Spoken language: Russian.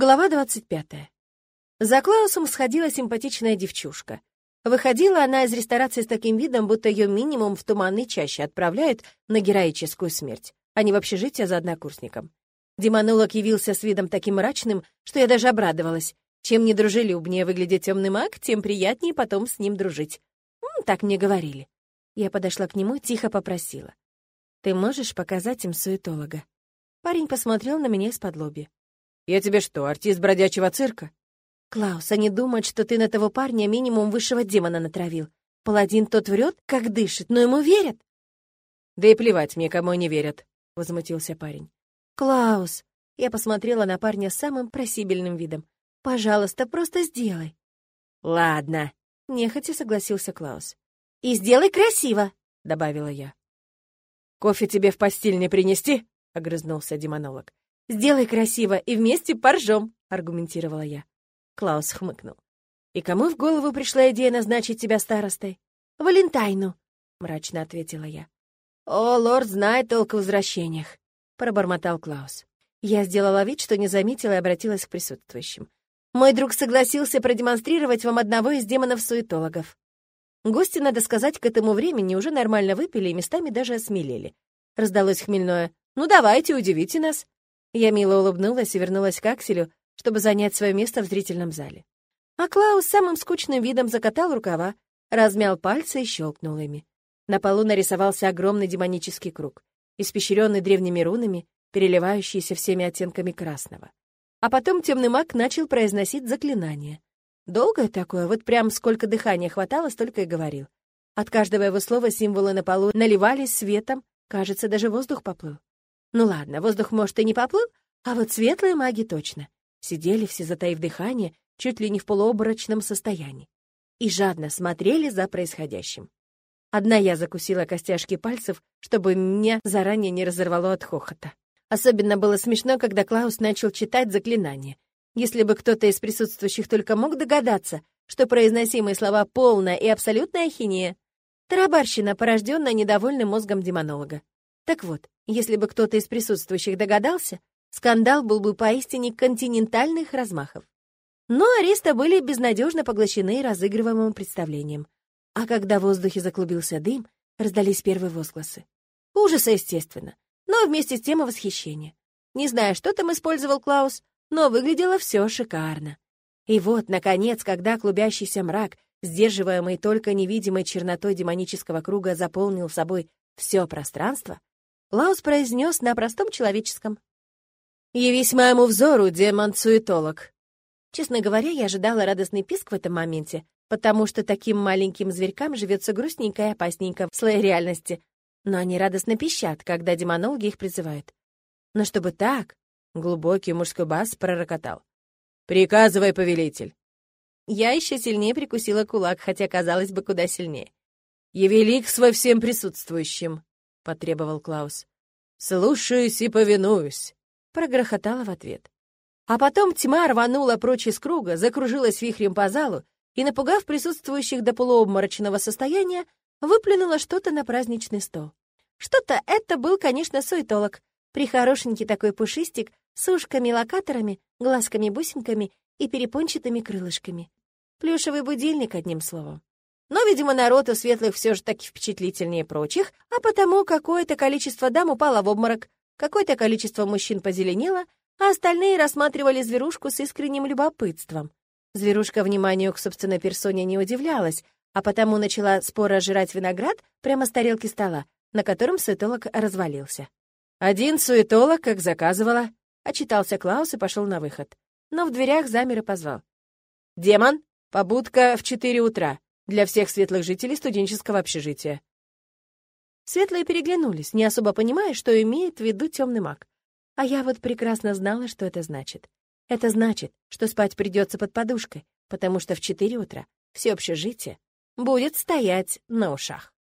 Глава 25. За Клаусом сходила симпатичная девчушка. Выходила она из ресторации с таким видом, будто ее минимум в туманной чаще отправляют на героическую смерть, а не в общежитие за однокурсником. Демонолог явился с видом таким мрачным, что я даже обрадовалась. Чем недружелюбнее выглядит темный маг, тем приятнее потом с ним дружить. М, так мне говорили. Я подошла к нему тихо попросила. «Ты можешь показать им суетолога?» Парень посмотрел на меня из-под лоби. «Я тебе что, артист бродячего цирка?» «Клаус, они думают, что ты на того парня минимум высшего демона натравил. Паладин тот врет, как дышит, но ему верят». «Да и плевать мне, кому они верят», — возмутился парень. «Клаус!» Я посмотрела на парня самым просибельным видом. «Пожалуйста, просто сделай». «Ладно», — нехотя согласился Клаус. «И сделай красиво», — добавила я. «Кофе тебе в постель не принести?» — огрызнулся демонолог. «Сделай красиво и вместе поржем», — аргументировала я. Клаус хмыкнул. «И кому в голову пришла идея назначить тебя старостой?» «Валентайну», — мрачно ответила я. «О, лорд знает толк в возвращениях», — пробормотал Клаус. Я сделала вид, что не заметила и обратилась к присутствующим. «Мой друг согласился продемонстрировать вам одного из демонов-суетологов». Гости, надо сказать, к этому времени уже нормально выпили и местами даже осмелели. Раздалось хмельное «Ну давайте, удивите нас». Я мило улыбнулась и вернулась к Акселю, чтобы занять свое место в зрительном зале. А Клаус самым скучным видом закатал рукава, размял пальцы и щелкнул ими. На полу нарисовался огромный демонический круг, испещренный древними рунами, переливающийся всеми оттенками красного. А потом темный маг начал произносить заклинание. Долгое такое, вот прям сколько дыхания хватало, столько и говорил. От каждого его слова символы на полу наливались светом, кажется, даже воздух поплыл. Ну ладно, воздух, может, и не поплыл, а вот светлые маги точно. Сидели все, затаив дыхание, чуть ли не в полуоборочном состоянии. И жадно смотрели за происходящим. Одна я закусила костяшки пальцев, чтобы меня заранее не разорвало от хохота. Особенно было смешно, когда Клаус начал читать заклинание. Если бы кто-то из присутствующих только мог догадаться, что произносимые слова полная и абсолютная ахинея, тарабарщина, порожденная недовольным мозгом демонолога. Так вот, если бы кто-то из присутствующих догадался, скандал был бы поистине континентальных размахов. Но ареста были безнадежно поглощены разыгрываемым представлением. А когда в воздухе заклубился дым, раздались первые возгласы. Ужаса, естественно, но вместе с тем и восхищение. Не знаю, что там использовал Клаус, но выглядело все шикарно. И вот, наконец, когда клубящийся мрак, сдерживаемый только невидимой чернотой демонического круга, заполнил собой все пространство, Лаус произнес на простом человеческом. «Явись моему взору, демон-суетолог». Честно говоря, я ожидала радостный писк в этом моменте, потому что таким маленьким зверькам живется грустненько и опасненько в слое реальности, но они радостно пищат, когда демонологи их призывают. Но чтобы так, глубокий мужской бас пророкотал. «Приказывай, повелитель!» Я еще сильнее прикусила кулак, хотя, казалось бы, куда сильнее. «Яви лик свой всем присутствующим!» — потребовал Клаус. «Слушаюсь и повинуюсь», — прогрохотала в ответ. А потом тьма рванула прочь из круга, закружилась вихрем по залу и, напугав присутствующих до полуобморочного состояния, выплюнула что-то на праздничный стол. Что-то это был, конечно, суетолог, прихорошенький такой пушистик с ушками-локаторами, глазками-бусинками и перепончатыми крылышками. Плюшевый будильник, одним словом. Но, видимо, народ у светлых все же таки впечатлительнее прочих, а потому какое-то количество дам упало в обморок, какое-то количество мужчин позеленело, а остальные рассматривали зверушку с искренним любопытством. Зверушка вниманию к собственной персоне не удивлялась, а потому начала споро жрать виноград прямо с тарелки стола, на котором суетолог развалился. «Один суетолог, как заказывала», — отчитался Клаус и пошел на выход. Но в дверях замер и позвал. «Демон, побудка в четыре утра для всех светлых жителей студенческого общежития. Светлые переглянулись, не особо понимая, что имеет в виду темный маг. А я вот прекрасно знала, что это значит. Это значит, что спать придется под подушкой, потому что в четыре утра все общежитие будет стоять на ушах.